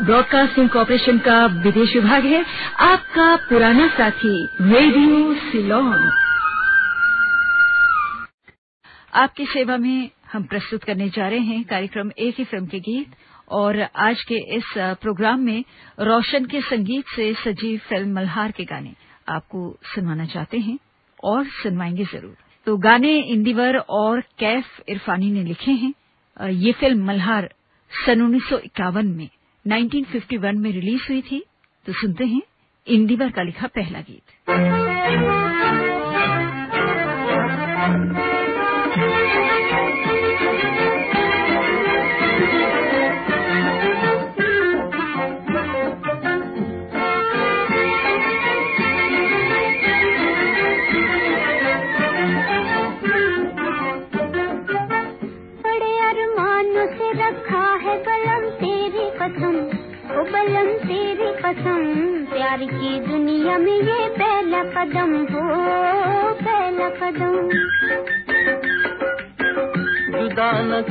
Broadcasting corporation का विदेश विभाग है। आपका पुराना साथी, रेडियो सिलोन। आपकी सेवा में हम प्रस्तुत करने जा रहे हैं कार्यक्रम एक ही फ़िल्म के गीत और आज के इस प्रोग्राम में रोशन के संगीत से सजी फ़िल्म मल्हार के गाने आपको सुनवाना चाहते हैं और सुनवाएँगे ज़रूर। तो गाने इंदिवर और कैफ इरफानी ने लिखे हैं। ये फ़िल्म मल्हार सन उन्नीस सौ इक्यावन में 1951 में रिलीज़ हुई थी तो सुनते हैं इंदिवर का लिखा पहला गीत।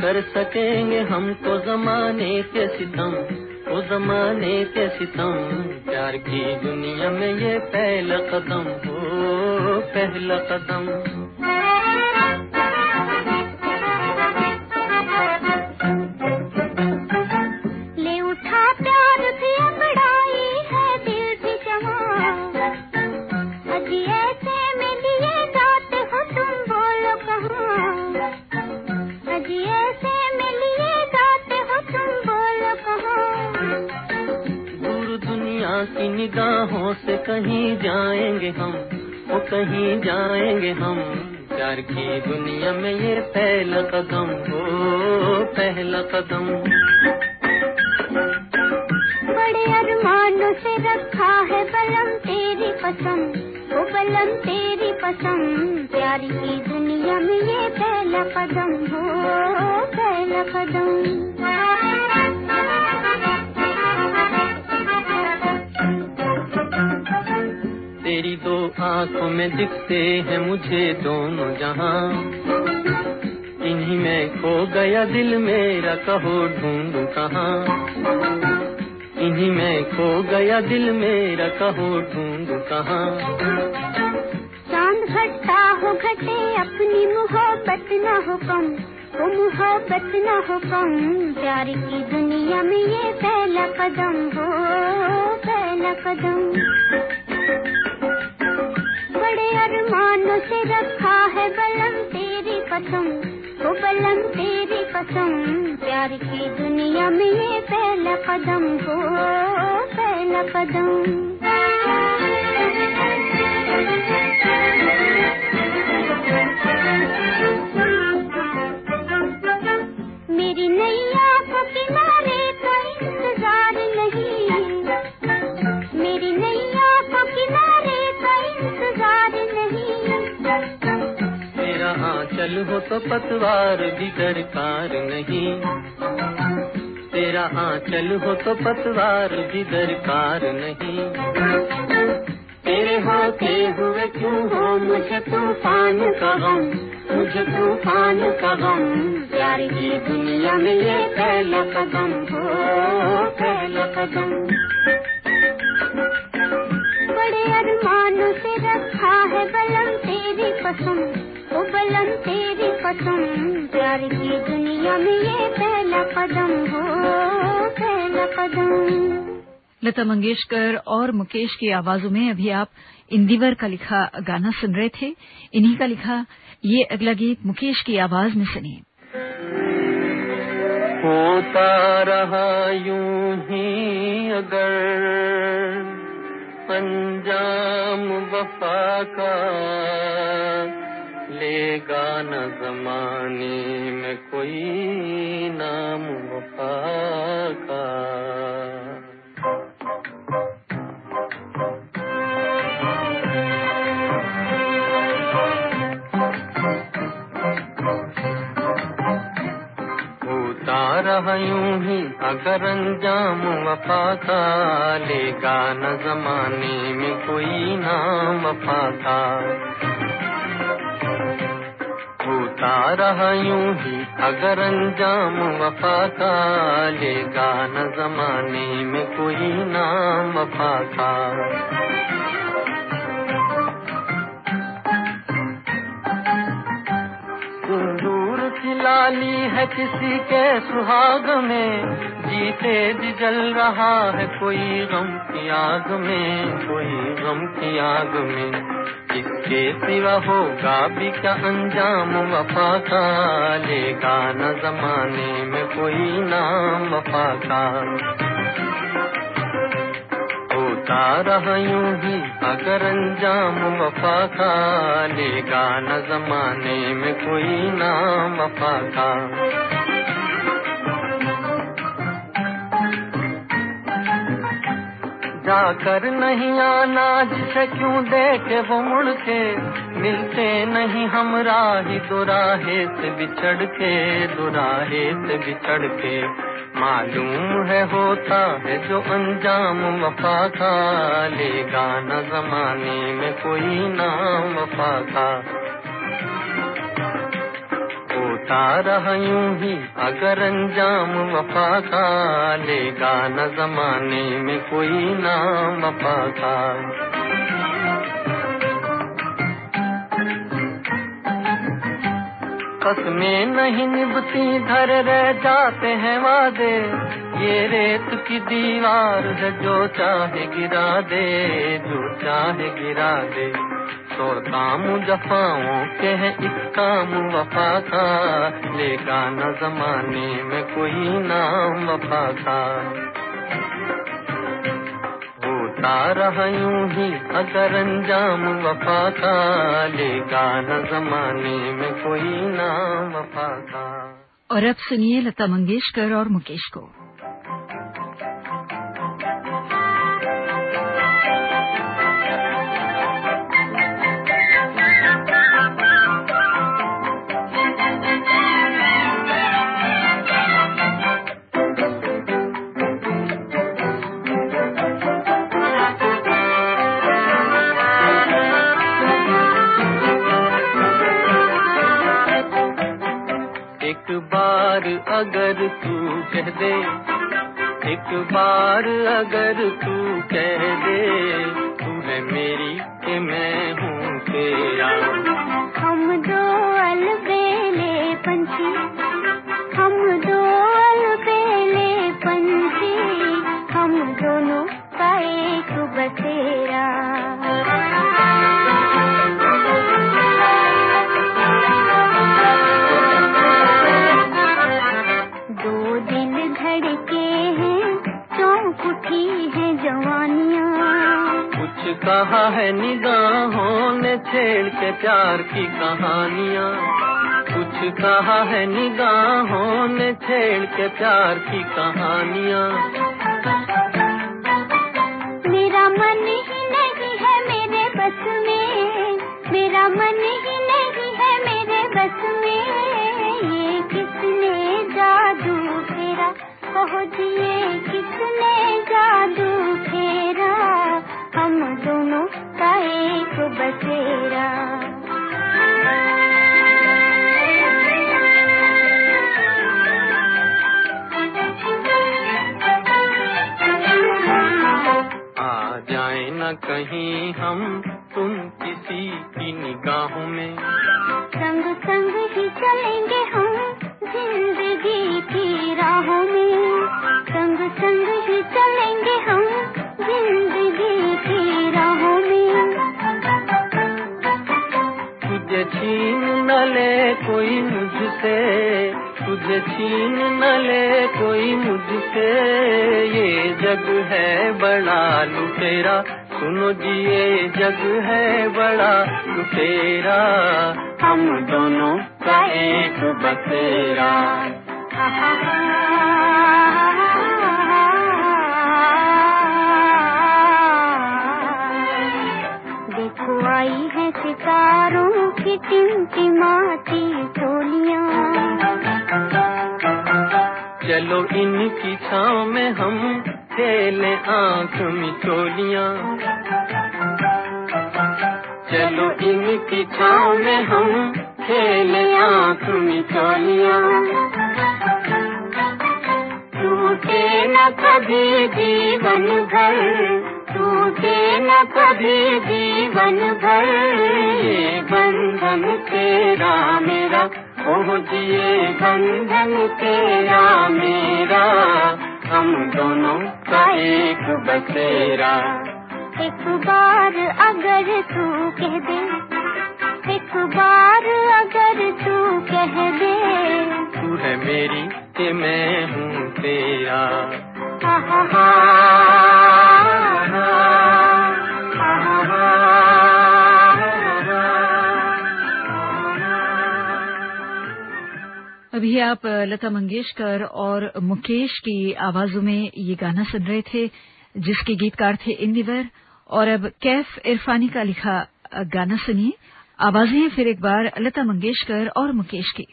कर सकेंगे हम तो जमाने के सितम, वो जमाने के सितम। प्यार की दुनिया में ये पहला कदम हो पहला कदम। कहीं जाएँगे हम, वो कहीं जाएँगे हम। प्यार की दुनिया में ये पहला कदम हो पहला कदम। बड़े अरमानों से रखा है बलम तेरी कसम वो बलम तेरी कसम। प्यार की दुनिया में ये पहला कदम हो पहला कदम। आँखों में दिखते हैं मुझे दोनों जहाँ। इन्हीं में खो गया दिल मेरा, कहो ढूंढू कहाँ। इन्हीं में खो गया दिल मेरा, कहो ढूंढू कहाँ। चाँद घटता हो घटे, अपनी मोहब्बत न हो कम। वो मोहब्बत न हो कम, प्यार की दुनिया में ये पहला कदम हो, पहला कदम। अरमानों से रखा है बलम तेरी कसम वो बलम तेरी कसम, प्यार की दुनिया में ये पहला कदम हो पहला कदम। चल हो तो पतवार भी दरकार नहीं। तेरा आंचल हो तो पतवार भी दरकार नहीं। तेरे होते हुए क्यों हो मुझे तूफ़ान का मुझे तूफ़ान का प्यार की दुनिया में ये पहला कदम हो, पहला कदम। बड़े अरमानों से रखा है बलम तेरी पसंद ओ बलम तेरी कसम प्यार की दुनिया में ये पहला कदम हो पहला कदम। लता मंगेशकर और मुकेश की आवाजों में अभी आप इंदिवर का लिखा गाना सुन रहे थे इन्हीं का लिखा ये अगला गीत मुकेश की आवाज़ में सुनिए। होता रहा यूँ ही अगर अंजाम वफा का लेगा न जमाने में कोई नाम वफा का यूँ ही अगर अंजाम वफा का लेगा न जमाने में कोई नाम वफा होता रहा यूँ ही, अगर अंजाम वफा का, लेगा न जमाने में कोई नाम वफा की। लाली है किसी के सुहाग में, जीते जी जल रहा है कोई गम की आग में, कोई गम की आग में। इसके सिवा होगा भी क्या अंजाम वफा का। लेगा न जमाने में कोई नाम वफा का। होता रहा यूँ ही अगर अंजाम वफा का। लेगा न जमाने में कोई नाम वफा का। जाकर नहीं आना, जिसे क्यों देखे वो मुड़ के? मिलते नहीं हम राही दुराहे से बिछड़ के दुराहे से बिछड़ के। मालूम है, होता है जो अंजाम वफा का लेगा न जमाने में कोई नाम वफा का होता रहा यूँ ही अगर अंजाम वफा का लेगा न जमाने में कोई नाम वफा का में नहीं निभती, धर रह जाते हैं वादे। ये रेत की दीवार है जो चाहे गिरा दे, जो चाहे गिरा दे। तो काम जफाओं के है इस काम वफा का लेगा न जमाने में कोई नाम वफा था। होता रहा यूँ ही अगर अंजाम वफा का लेगा न जमाने में कोई नाम वफा था। और अब सुनिए लता मंगेशकर और मुकेश को। अगर तू कह दे एक बार अगर तू है निगाहों ने छेड़ के प्यार की कहानियाँ। कुछ कहा है निगाहों ने छेड़ के प्यार की कहानियाँ। मेरा मन ही नहीं है मेरे बस में। मेरा मन ही नहीं है मेरे बस में। ये किसने जादू फेरा कहो दिए किसने जादू? आ जाए न कहीं हम तुम किसी की निगाहों में। संग संग ही चलेंगे हम ज़िंदगी की राहों में। ले कोई मुझसे, तुझे छीन न ले कोई मुझसे। ये जग है बड़ा लुटेरा, सुनो जी, ये जग है बड़ा लुटेरा। हम दोनों का एक बसेरा। आई है सितारों की टिमटिमाती टोलियाँ चलो इनकी छाँव में हम खेले आँख मिचोलियाँ चलो इनकी छाँव में हम खेले आँख मिचौलिया टूटे न कभी जीवन भर टूटे न कभी जीवन भर ये बंधन तेरा मेरा ओह जिए बंधन तेरा मेरा। हम दोनों का एक बसेरा। एक बार अगर तू कह दे एक बार अगर तू कह दे। तू है मेरी कि मैं हूँ तेरा। हा हा। अभी आप लता मंगेशकर और मुकेश की आवाजों में ये गाना सुन रहे थे, जिसके गीतकार थे इंदिवर, और अब कैफ इरफानी का लिखा गाना सुनिए। आवाज़ें फिर एक बार लता मंगेशकर और मुकेश की।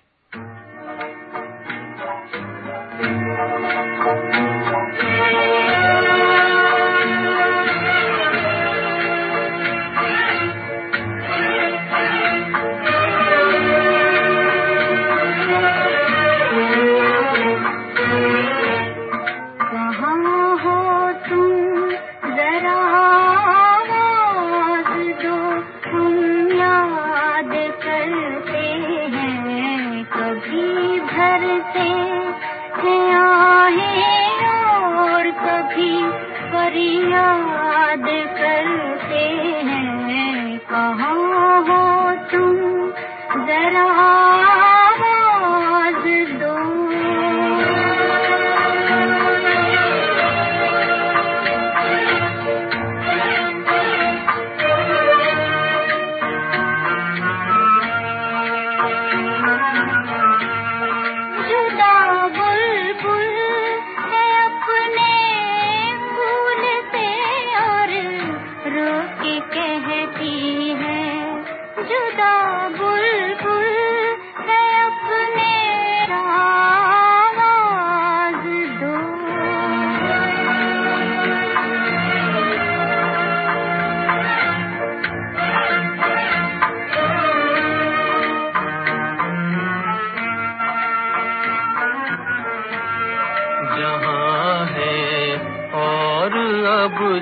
फरियाद करते हैं कहाँ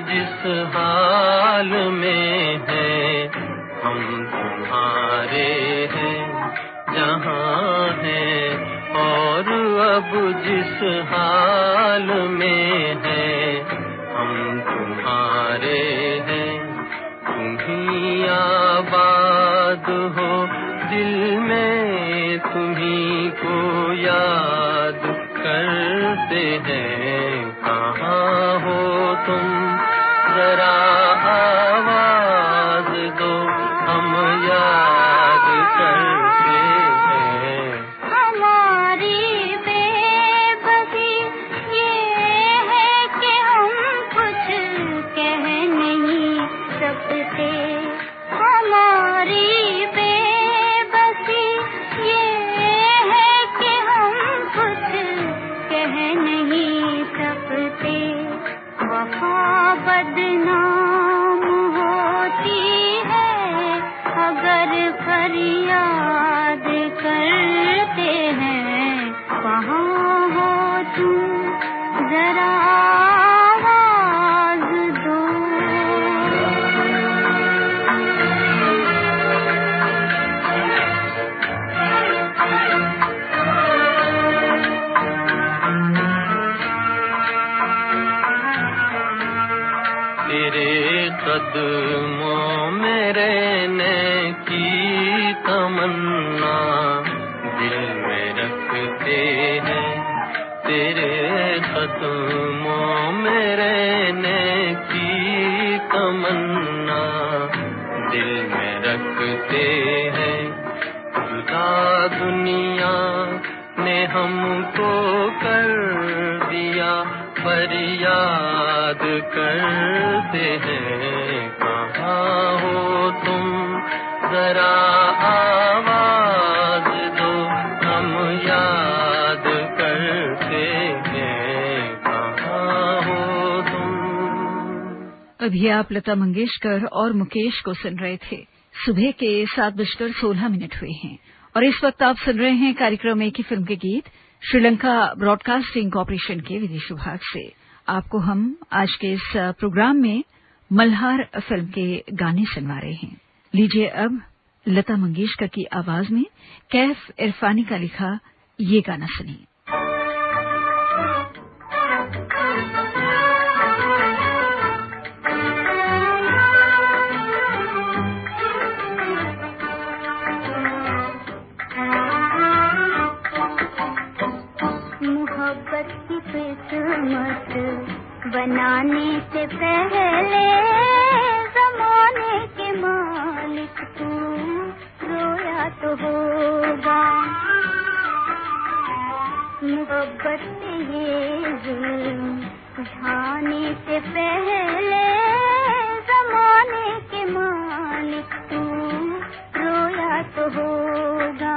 जिस हाल में है, हम तुम्हारे हैं, जहाँ है। और अब जिस हाल में है, हम तुम्हारे कदमों कदमों में रहने की तमन्ना। दिल में रखते हैं जुदा दुनिया ने हमको कर दिया, फरियाद करते हैं। कहाँ हो तुम जरा अभी आप लता मंगेशकर और मुकेश को सुन रहे थे। सुबह के सात बजकर सोलह मिनट हुए हैं। और इस वक्त आप सुन रहे हैं कार्यक्रम एक ही फ़िल्म के गीत, श्रीलंका ब्रॉडकास्टिंग कॉरपोरेशन के विदेश विभाग से। आपको हम आज के इस प्रोग्राम में मल्हार फ़िल्म के गाने सुनवा रहे हैं। लीजिए अब लता मंगेशकर की आवाज़ में कैफ इरफानी का लिखा ये गाना सुनिए। बनाने से पहले जमाने के मालिक तू रोया तो होगा। मोहब्बत से ये जुल्म से पहले जमाने के मालिक तू रोया तो होगा।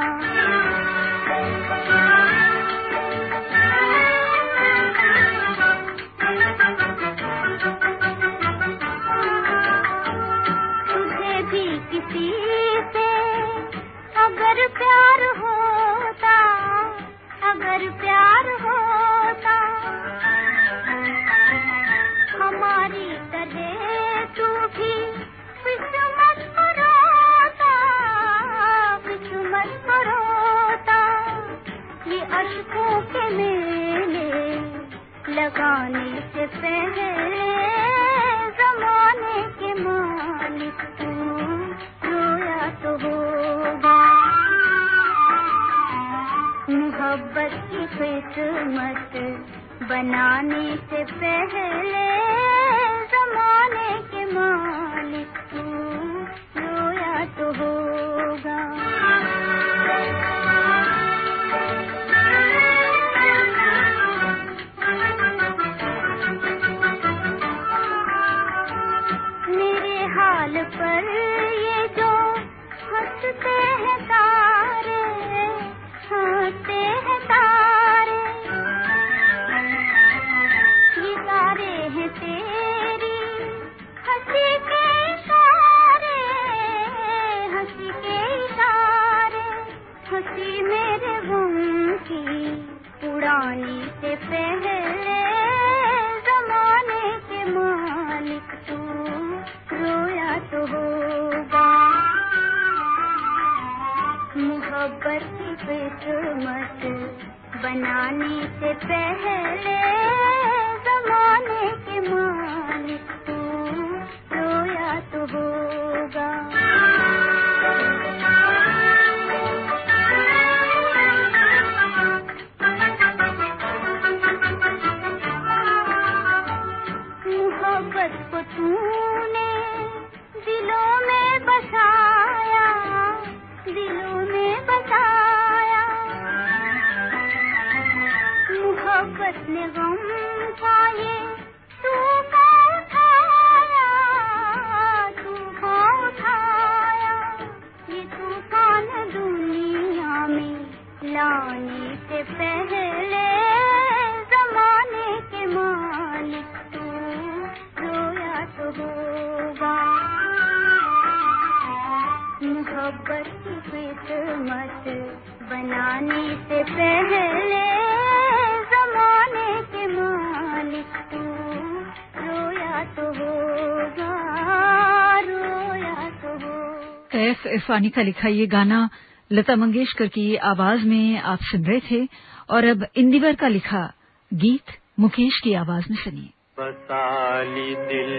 इरफानी का लिखा ये गाना लता मंगेशकर की आवाज़ में आप सुन रहे थे, और अब इंदिवर का लिखा गीत मुकेश की आवाज़ में सुनिए। बसाली दिल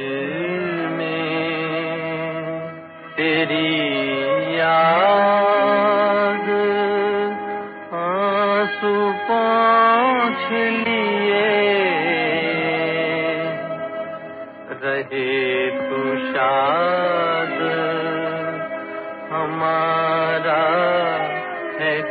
में तेरी याद आँसू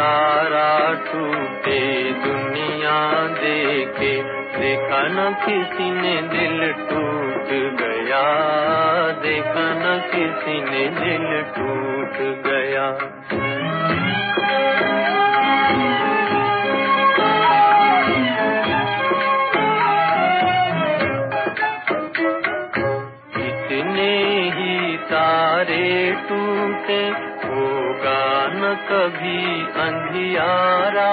तारा टूटे, दुनिया देखे। देखा न किसी ने दिल टूट गया। देखा न किसी ने दिल टूट गया। कभी अंधियारा।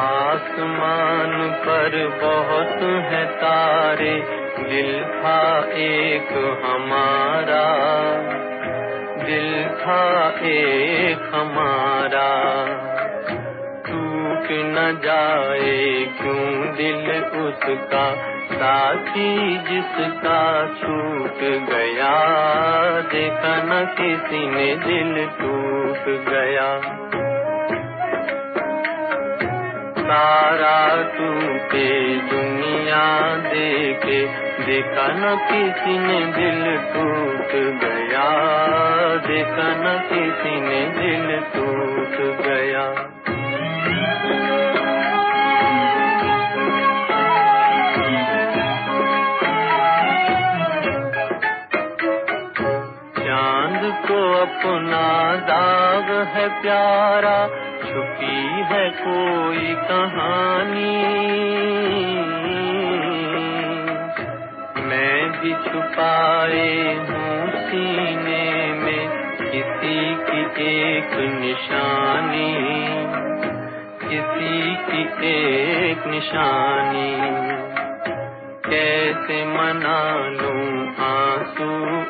आसमान पर बहुत है तारे, दिल था एक हमारा। दिल था एक हमारा। टूट न जाए क्यों दिल उसका साथी जिसका छूट गया, देखा न किसी ने दिल टूट गया। सारा टूटे, दुनिया देखे, देखा न किसी ने दिल टूट गया, देखा न किसी ने दिल टूट गया। अपना दाग है प्यारा, छुपी है कोई कहानी। मैं भी छुपाए हूँ सीने में किसी की एक निशानी, किसी की एक निशानी। कैसे मना लूँ आँसू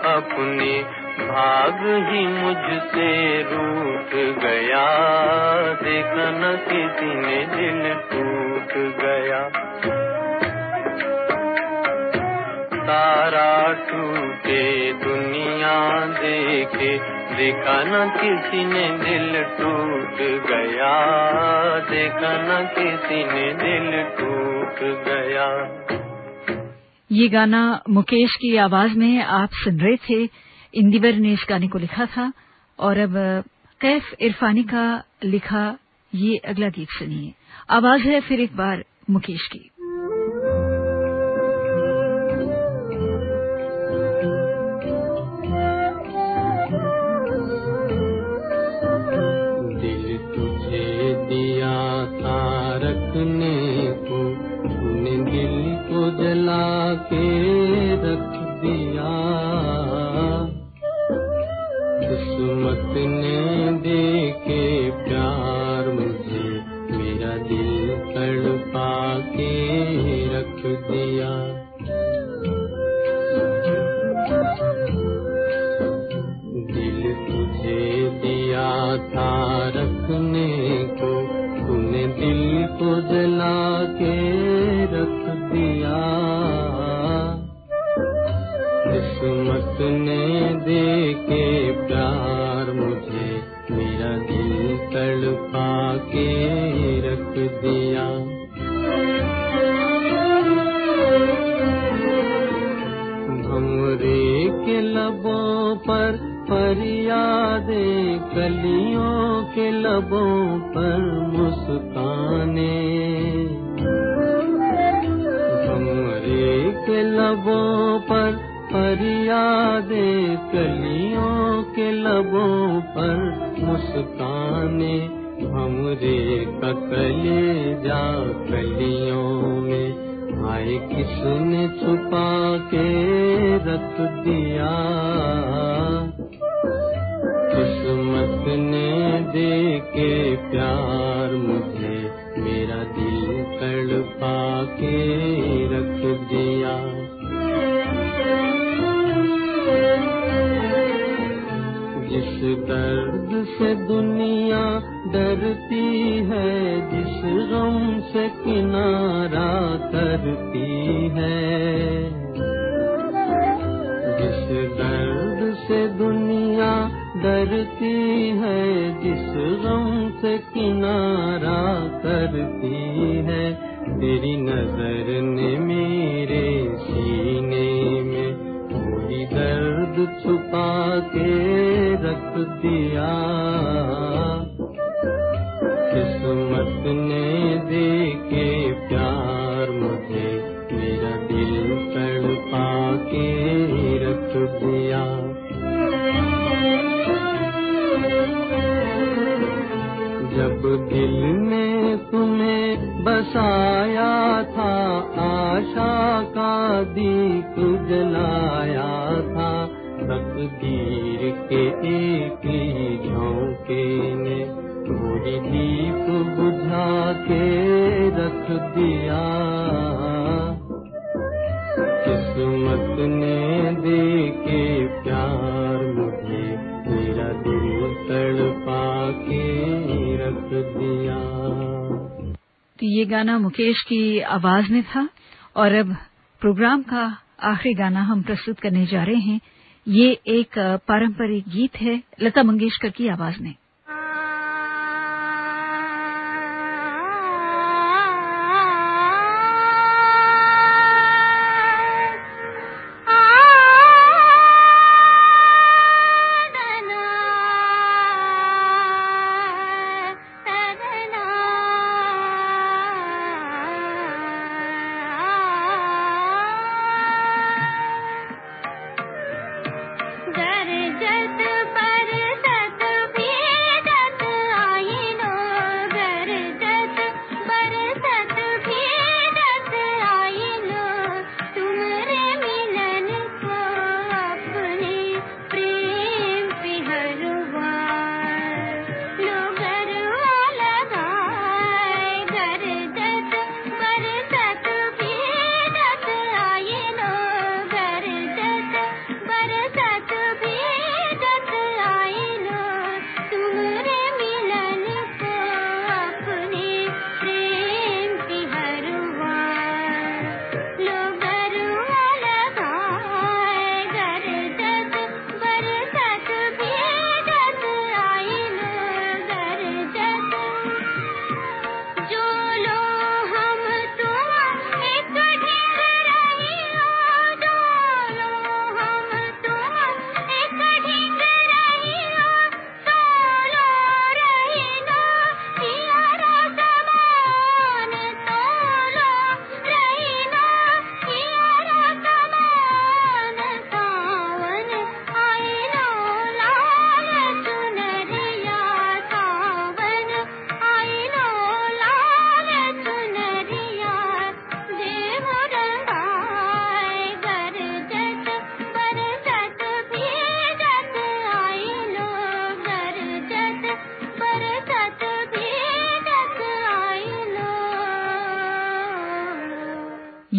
अपने भाग ही मुझसे रूठ गया। देखा न किसी ने दिल टूट गया। तारा टूटे, दुनिया देखे। देखा न किसी ने दिल टूट गया। देखा न किसी ने दिल टूट गया। ये गाना मुकेश की आवाज़ में आप सुन रहे थे। इंदिवर ने इस गाने को लिखा था और अब कैफ इरफानी का लिखा ये अगला गीत सुनिए। आवाज़ है फिर एक बार मुकेश की। जला के रख दिया। किस्मत ने दे के प्यार मुझे, मेरा दिल तड़पा के रख दिया। भमरे के लबों पर फरियादे कलियों के लबों फरियादे कलियों के लबों पर मुस्काने, हमरे ककले जा कलियों में। आए किसने छुपा के रख दिया? किस्मत ने दे के मेरा दिल के रख दिया। जब दिल में तुम्हें बसाया था, आशा का दीप जलाया था तकदीर के एक झोंके ने पूरी दीप बुझा के रख दिया। किस्मत ने के प्यार मुझे, मेरा दिल तड़पा के रख दिया। तो ये गाना मुकेश की आवाज़ में था, और अब प्रोग्राम का आखिरी गाना हम प्रस्तुत करने जा रहे हैं। ये एक पारंपरिक गीत है लता मंगेशकर की आवाज़ में।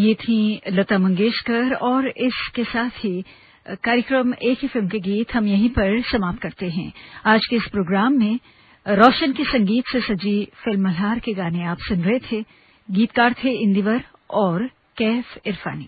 ये थी लता मंगेशकर और इसके साथ ही कार्यक्रम एक ही फ़िल्म के गीत हम यहीं पर समाप्त करते हैं। आज के इस प्रोग्राम में रोशन के संगीत से सजी फ़िल्म मल्हार के गाने आप सुन रहे थे। गीतकार थे इंदिवर और कैफ इरफानी।